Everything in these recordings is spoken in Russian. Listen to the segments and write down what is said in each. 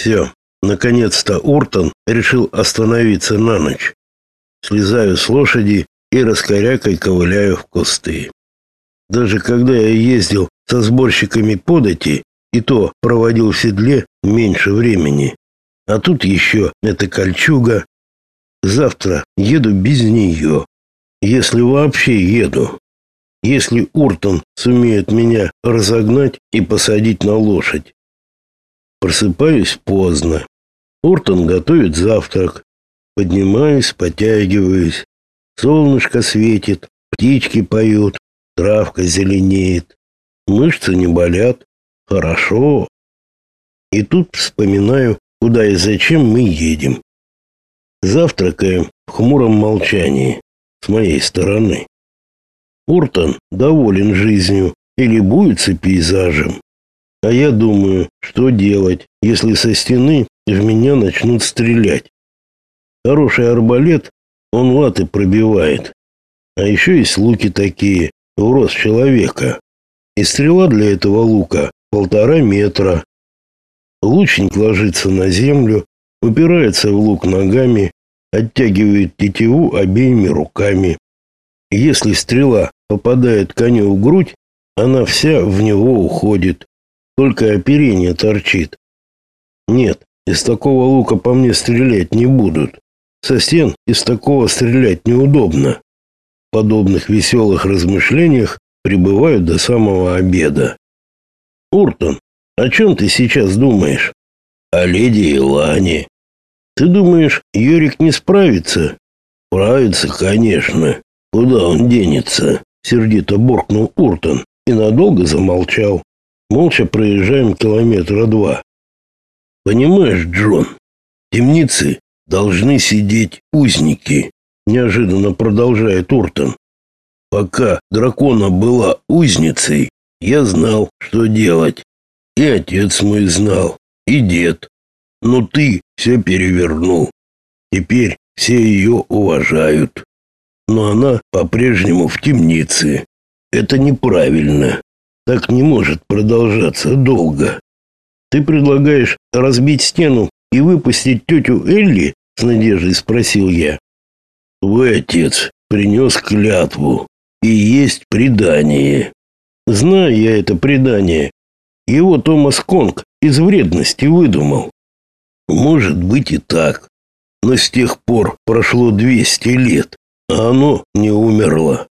Все, наконец-то Уртон решил остановиться на ночь. Слезаю с лошади и раскорякой ковыляю в кусты. Даже когда я ездил со сборщиками подати, и то проводил в седле меньше времени. А тут еще эта кольчуга. Завтра еду без нее, если вообще еду. Если Уртон сумеет меня разогнать и посадить на лошадь. Просыпаюсь поздно. Уртон готовит завтрак. Поднимаюсь, потягиваюсь. Солнышко светит, птички поют, травка зеленеет. Мышцы не болят. Хорошо. И тут вспоминаю, куда и зачем мы едем. Завтракаем в хмуром молчании с моей стороны. Уртон доволен жизнью и любуется пейзажем. А я думаю, что делать, если со стены в меня начнут стрелять. Хороший арбалет, он латы пробивает. А еще есть луки такие, в рост человека. И стрела для этого лука полтора метра. Лучник ложится на землю, упирается в лук ногами, оттягивает тетиву обеими руками. Если стрела попадает коню в грудь, она вся в него уходит. Только оперение торчит. Нет, из такого лука по мне стрелять не будут. Со стен из такого стрелять неудобно. В подобных веселых размышлениях пребываю до самого обеда. Уртон, о чем ты сейчас думаешь? О леди Илане. Ты думаешь, Юрик не справится? Справится, конечно. Куда он денется? Сердито буркнул Уртон и надолго замолчал. Молча проезжаем километра два. Понимаешь, Джон, в темнице должны сидеть узники, неожиданно продолжает Уртон. Пока дракона была узницей, я знал, что делать. И отец мой знал, и дед. Но ты все перевернул. Теперь все ее уважают. Но она по-прежнему в темнице. Это неправильно. Так не может продолжаться долго. Ты предлагаешь разбить стену и выпустить тетю Элли? С надеждой спросил я. Твой отец принес клятву, и есть предание. Знаю я это предание. Его Томас Конг из вредности выдумал. Может быть и так. Но с тех пор прошло 200 лет, а оно не умерло.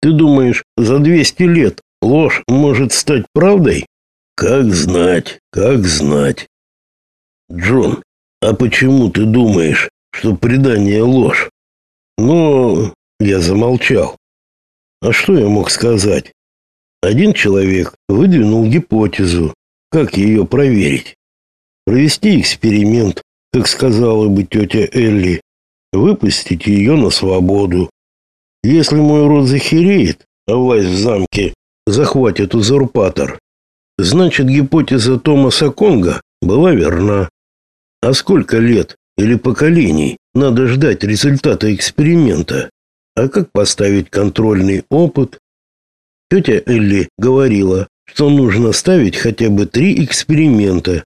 Ты думаешь, за 200 лет ложь может стать правдой? Как знать, как знать. Джон, а почему ты думаешь, что предание ложь? Ну, я замолчал. А что я мог сказать? Один человек выдвинул гипотезу, как ее проверить. Провести эксперимент, как сказала бы тетя Элли, выпустить ее на свободу. Если мой род захереет, а власть в замке захватит узурпатор, значит гипотеза Томаса Конга была верна. А сколько лет или поколений надо ждать результата эксперимента? А как поставить контрольный опыт, Тетя Элли говорила, что нужно ставить хотя бы три эксперимента.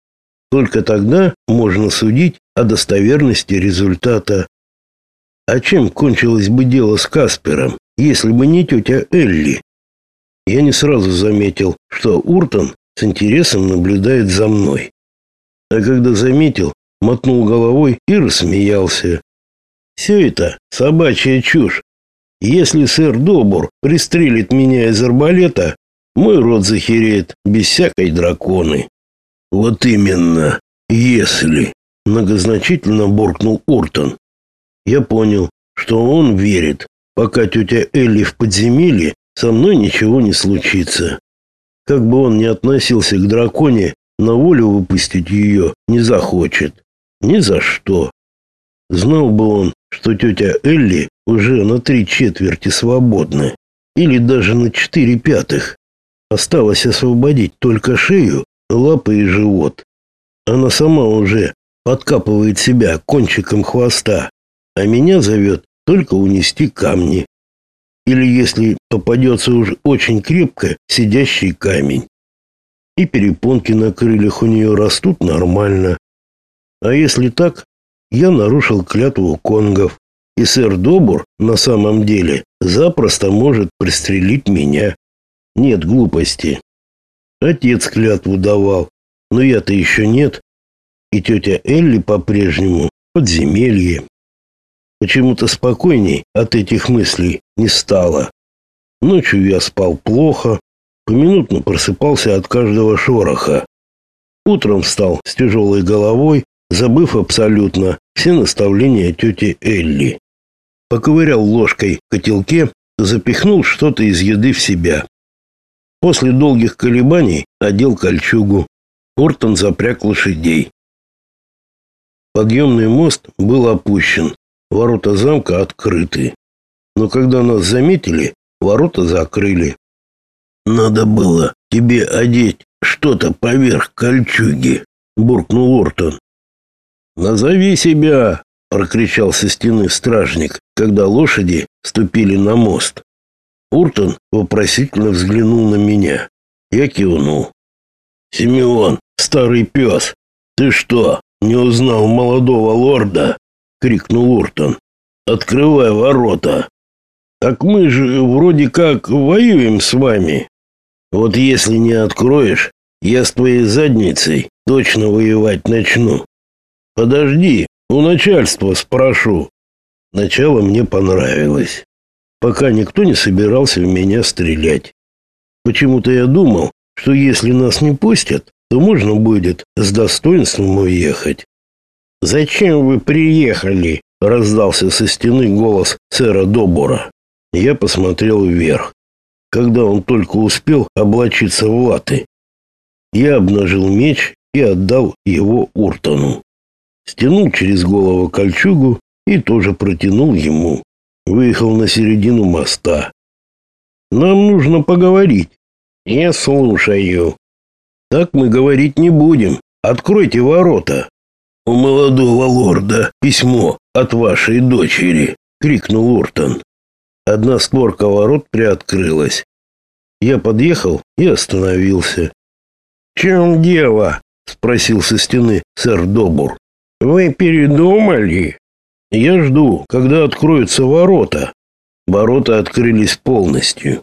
Только тогда можно судить о достоверности результата. А чем кончилось бы дело с Каспером, если бы не тетя Элли? Я не сразу заметил, что Уртон с интересом наблюдает за мной. А когда заметил, мотнул головой и рассмеялся. Все это собачья чушь, если сэр Добур пристрелит меня из арбалета, мой род захереет без всякой драконы. Вот именно, если, многозначительно буркнул Уртон. Я понял, что он верит, пока тетя Элли в подземелье, со мной ничего не случится. Как бы он ни относился к драконе, на волю выпустить ее не захочет. Ни за что. Знал бы он, что тетя Элли уже на три четверти свободны, или даже на четыре пятых. Осталось освободить только шею, лапы и живот. Она сама уже подкапывает себя кончиком хвоста, а меня зовет только унести камни. Или если попадется уж очень крепко сидящий камень. И перепонки на крыльях у нее растут нормально. А если так, я нарушил клятву конгов, и сэр Добур на самом деле запросто может пристрелить меня. Нет глупости. Отец клятву давал, но я-то еще нет, и тетя Элли по-прежнему подземелье. Почему-то спокойней от этих мыслей не стало. Ночью я спал плохо, поминутно просыпался от каждого шороха. Утром встал с тяжелой головой, забыв абсолютно все наставления тети Элли. Поковырял ложкой в котелке, запихнул что-то из еды в себя. После долгих колебаний одел кольчугу. Ортон запряг лошадей. Подъемный мост был опущен, ворота замка открыты. Но когда нас заметили, ворота закрыли. Надо было тебе одеть что-то поверх кольчуги, буркнул Ортон. Назови себя, прокричал со стены стражник, когда лошади ступили на мост. Уртон вопросительно взглянул на меня. Я кивнул. Симеон, старый пес, ты что, не узнал молодого лорда? Крикнул Уртон. Открывай ворота. Так мы же вроде как воюем с вами. Вот если не откроешь, я с твоей задницей точно воевать начну. Подожди, у начальства спрошу. Начало мне понравилось, пока никто не собирался в меня стрелять. Почему-то я думал, что если нас не пустят, то можно будет с достоинством уехать. «Зачем вы приехали?» — раздался со стены голос сэра Добора. Я посмотрел вверх, когда он только успел облачиться в латы. Я обнажил меч и отдал его Уртону. Стянул через голову кольчугу и тоже протянул ему. Выехал на середину моста. «Нам нужно поговорить». «Я слушаю». «Так мы говорить не будем. Откройте ворота». «У молодого лорда письмо от вашей дочери», — крикнул Уртон. Одна створка ворот приоткрылась. Я подъехал и остановился. «В чем дело?» — спросил со стены сэр Добур. «Вы передумали?» «Я жду, когда откроются ворота». Ворота открылись полностью.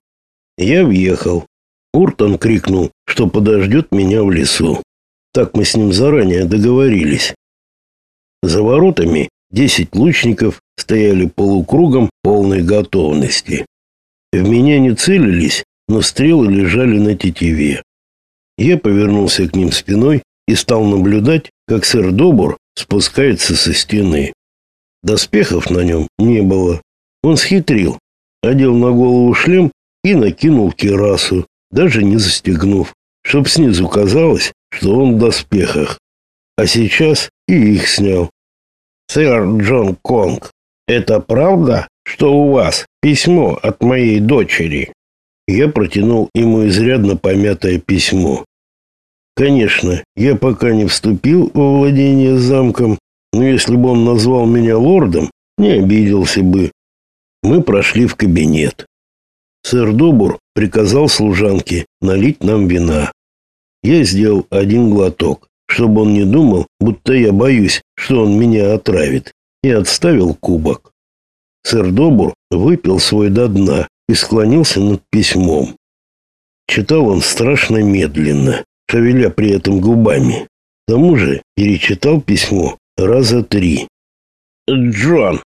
Я въехал. Уртон крикнул, что подождет меня в лесу. Так мы с ним заранее договорились. За воротами десять лучников стояли полукругом полной готовности. В меня не целились, но стрелы лежали на тетиве. Я повернулся к ним спиной и стал наблюдать, как сэр Добур спускается со стены. Доспехов на нем не было. Он схитрил, одел на голову шлем и накинул кирасу, даже не застегнув, чтоб снизу казалось, что он в доспехах. А сейчас и их снял. Сэр Джон Конг, это правда, что у вас письмо от моей дочери? Я протянул ему изрядно помятое письмо. Конечно, я пока не вступил во владение замком, но если бы он назвал меня лордом, не обиделся бы. Мы прошли в кабинет. Сэр Добур приказал служанке налить нам вина. Я сделал один глоток чтобы он не думал, будто я боюсь, что он меня отравит, и отставил кубок. Сэр Добур выпил свой до дна и склонился над письмом. Читал он страшно медленно, шевеля при этом губами. К тому же перечитал письмо раза три. «Джон,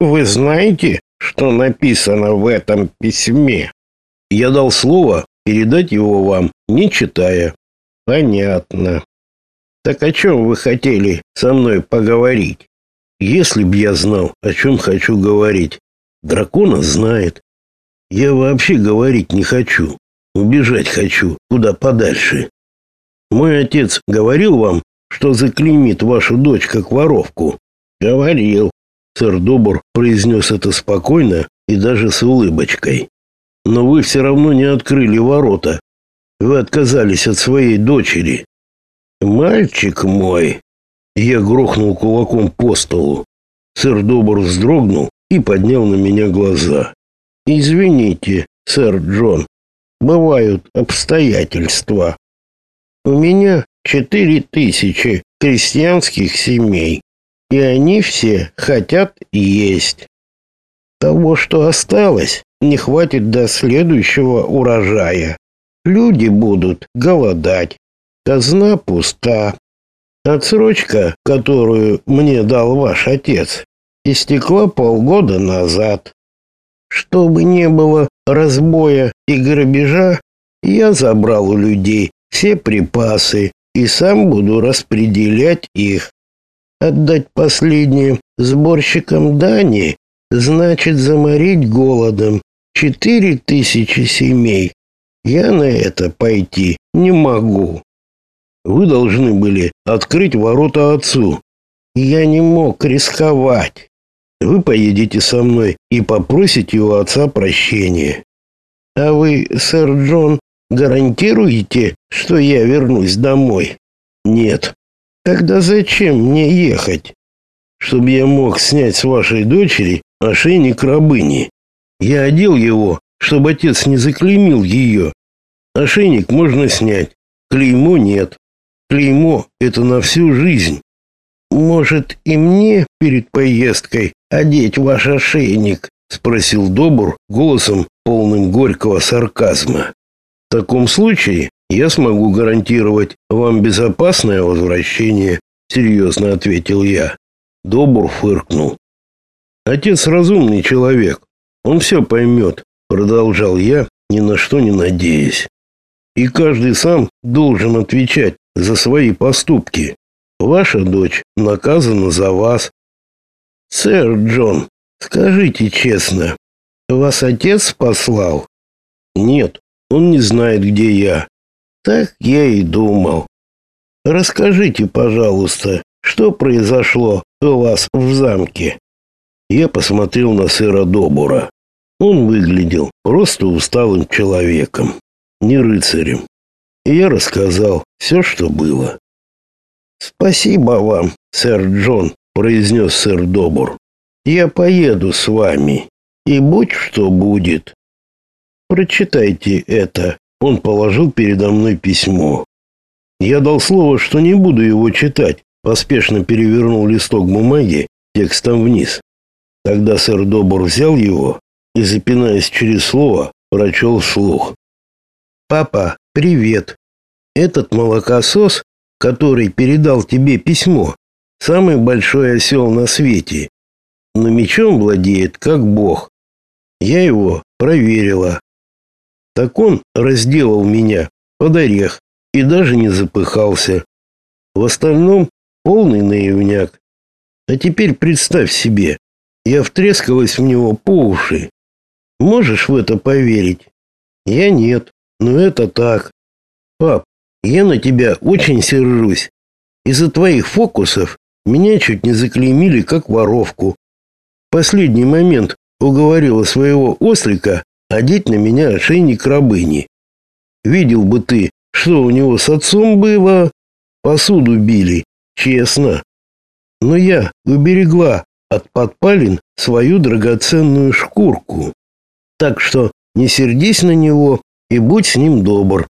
вы знаете, что написано в этом письме?» Я дал слово передать его вам, не читая. «Понятно. Так о чем вы хотели со мной поговорить? Если б я знал, о чем хочу говорить. Дракона знает. Я вообще говорить не хочу. Убежать хочу куда подальше. Мой отец говорил вам, что заклеймит вашу дочь как воровку. Говорил. Сэр Добр произнес это спокойно и даже с улыбочкой. Но вы все равно не открыли ворота. Вы отказались от своей дочери. «Мальчик мой!» Я грохнул кулаком по столу. Сэр Добр вздрогнул и поднял на меня глаза. «Извините, сэр Джон, бывают обстоятельства. У меня четыре тысячи крестьянских семей, и они все хотят есть. Того, что осталось, не хватит до следующего урожая. Люди будут голодать. Казна пуста. Отсрочка, которую мне дал ваш отец, истекла полгода назад. Чтобы не было разбоя и грабежа, я забрал у людей все припасы и сам буду распределять их. Отдать последнее сборщикам дани значит заморить голодом четыре тысячи семей. Я на это пойти не могу. Вы должны были открыть ворота отцу. Я не мог рисковать. Вы поедете со мной и попросите у отца прощения. А вы, сэр Джон, гарантируете, что я вернусь домой? Нет. Тогда зачем мне ехать? Чтобы я мог снять с вашей дочери ошейник рабыни. Я одел его, чтобы отец не заклеймил ее. Ошейник можно снять, клеймо нет. Клеймо — это на всю жизнь. Может, и мне перед поездкой одеть ваш ошейник? Спросил Добур голосом, полным горького сарказма. В таком случае я смогу гарантировать вам безопасное возвращение, серьезно ответил я. Добур фыркнул. Отец разумный человек. Он все поймет, продолжал я, ни на что не надеясь. И каждый сам должен отвечать за свои поступки. Ваша дочь наказана за вас. Сэр Джон, скажите честно, вас отец послал? Нет, он не знает, где я. Так я и думал. Расскажите, пожалуйста, что произошло у вас в замке? Я посмотрел на сэра Добура. Он выглядел просто усталым человеком, не рыцарем. И я рассказал все, что было. «Спасибо вам, сэр Джон», — произнес сэр Добур. «Я поеду с вами, и будь что будет». «Прочитайте это». Он положил передо мной письмо. Я дал слово, что не буду его читать, поспешно перевернул листок бумаги текстом вниз. Тогда сэр Добур взял его и, запинаясь через слово, прочел вслух. «Папа, привет. Этот молокосос, который передал тебе письмо, самый большой осел на свете. Но мечом владеет, как бог. Я его проверила. Так он разделал меня под орех и даже не запыхался. В остальном полный наивняк. А теперь представь себе, я втрескалась в него по уши. Можешь в это поверить? Я нет, но это так. Я на тебя очень сержусь. Из-за твоих фокусов меня чуть не заклеймили как воровку. В последний момент уговорила своего ослика одеть на меня ошейник рабыни. Видел бы ты, что у него с отцом было. Посуду били, честно. Но я уберегла от подпалин свою драгоценную шкурку. Так что не сердись на него и будь с ним добр.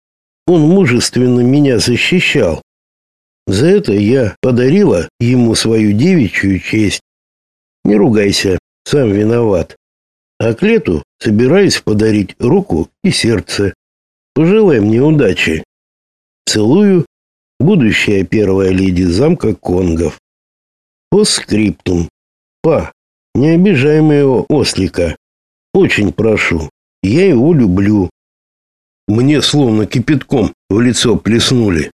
Он мужественно меня защищал. За это я подарила ему свою девичью честь. Не ругайся, сам виноват. А Клету собираюсь подарить руку и сердце. Пожелай мне удачи. Целую, будущая первая леди замка Конгов. По скриптум. Па, не обижай моего ослика. Очень прошу. Я его люблю. Мне словно кипятком в лицо плеснули.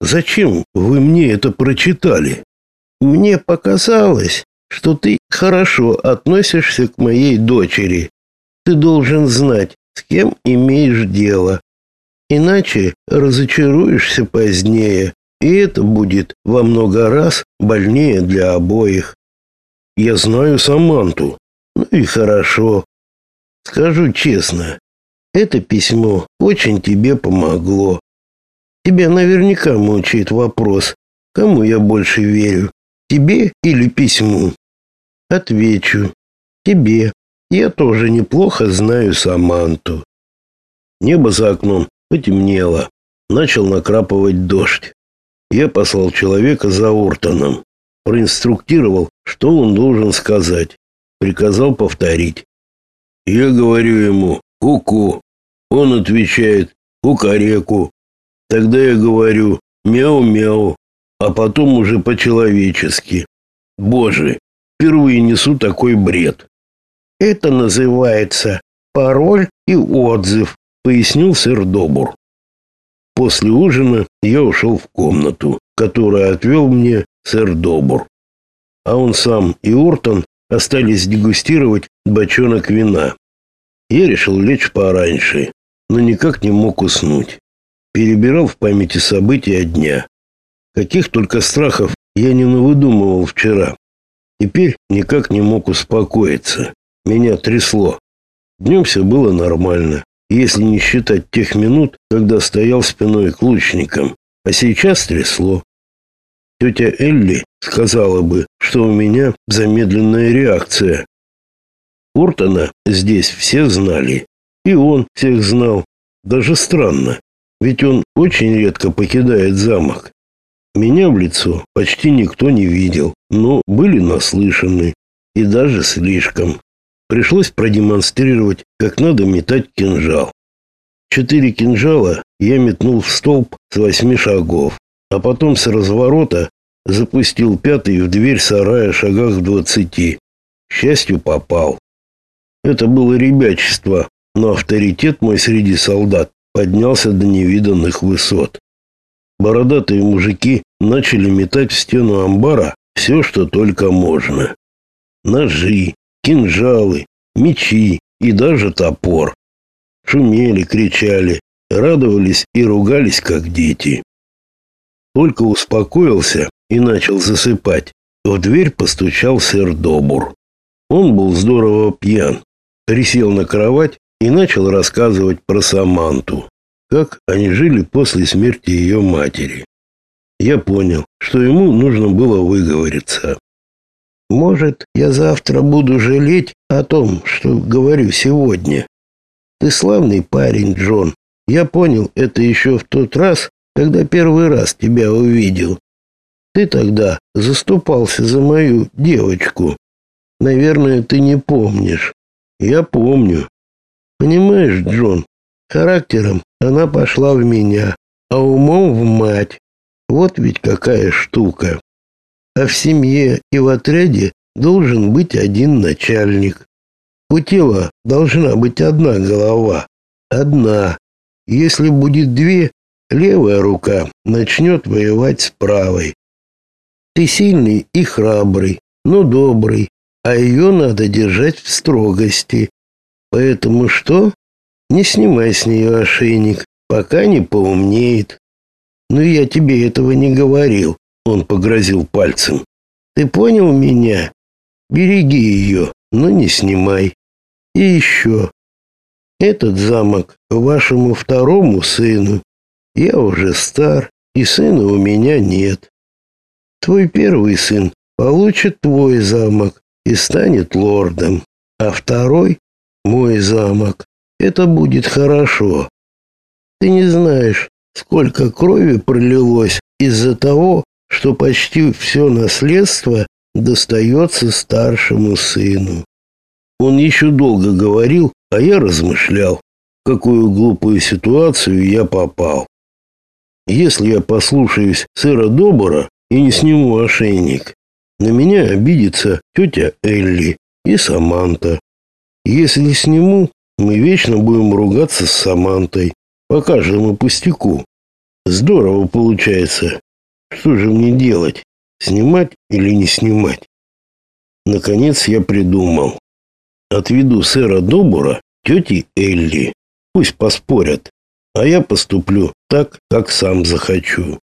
Зачем вы мне это прочитали? Мне показалось, что ты хорошо относишься к моей дочери. Ты должен знать, с кем имеешь дело. Иначе разочаруешься позднее, и это будет во много раз больнее для обоих. Я знаю Саманту. Ну и хорошо. Скажу честно, это письмо очень тебе помогло. Тебя наверняка мучает вопрос, кому я больше верю, тебе или письму. Отвечу, тебе. Я тоже неплохо знаю Саманту. Небо за окном потемнело. Начал накрапывать дождь. я послал человека за Ортоном, проинструктировал, что он должен сказать, приказал повторить. Я говорю ему «ку-ку», он отвечает «кукареку». Тогда я говорю «мяу-мяу», а потом уже по-человечески. Боже, впервые несу такой бред. Это называется пароль и отзыв, пояснил сэр Добур. После ужина я ушел в комнату, которую отвел мне сэр Добур. А он сам и Ортон остались дегустировать бочонок вина. Я решил лечь пораньше, но никак не мог уснуть. Перебирал в памяти события дня. Каких только страхов я не навыдумывал вчера. Теперь никак не мог успокоиться. Меня трясло. Днем все было нормально если не считать тех минут, когда стоял спиной к лучникам, а сейчас трясло. Тетя Элли сказала бы, что у меня замедленная реакция. Уртона здесь все знали, и он всех знал. Даже странно, ведь он очень редко покидает замок. Меня в лицо почти никто не видел, но были наслышаны, и даже слишком. Пришлось продемонстрировать, как надо метать кинжал. Четыре кинжала я метнул в столб с восьми шагов, а потом с разворота запустил пятый в дверь сарая шагах в двадцати. К счастью, попал. Это было ребячество, но авторитет мой среди солдат поднялся до невиданных высот. Бородатые мужики начали метать в стену амбара все, что только можно. Ножи, кинжалы, мечи и даже топор. Шумели, кричали, радовались и ругались, как дети. Только успокоился и начал засыпать, в дверь постучал сэр Добур. Он был здорово пьян, присел на кровать и начал рассказывать про Саманту, как они жили после смерти ее матери. Я понял, что ему нужно было выговориться. Может, я завтра буду жалеть о том, что говорю сегодня. Ты славный парень, Джон. Я понял это еще в тот раз, когда первый раз тебя увидел. Ты тогда заступался за мою девочку. Наверное, ты не помнишь. Я помню. Понимаешь, Джон, характером она пошла в меня, а умом в мать. Вот ведь какая штука а в семье и в отряде должен быть один начальник. У тела должна быть одна голова. Одна. Если будет две, левая рука начнет воевать с правой. Ты сильный и храбрый, но добрый, а ее надо держать в строгости. Поэтому что? Не снимай с нее ошейник, пока не поумнеет. Но я тебе этого не говорил. Он погрозил пальцем. Ты понял меня? Береги ее, но не снимай. И еще. Этот замок вашему второму сыну. Я уже стар, и сына у меня нет. Твой первый сын получит твой замок и станет лордом, а второй — мой замок. Это будет хорошо. Ты не знаешь, сколько крови пролилось из-за того, что почти все наследство достается старшему сыну. Он еще долго говорил, а я размышлял, в какую глупую ситуацию я попал. Если я послушаюсь сэра Добора и не сниму ошейник, на меня обидится тетя Элли и Саманта. Если сниму, мы вечно будем ругаться с Самантой по каждому пустяку. Здорово получается, что же мне делать? Снимать или не снимать? Наконец я придумал. Отведу сэра Добура тете Элли. Пусть поспорят, а я поступлю так, как сам захочу.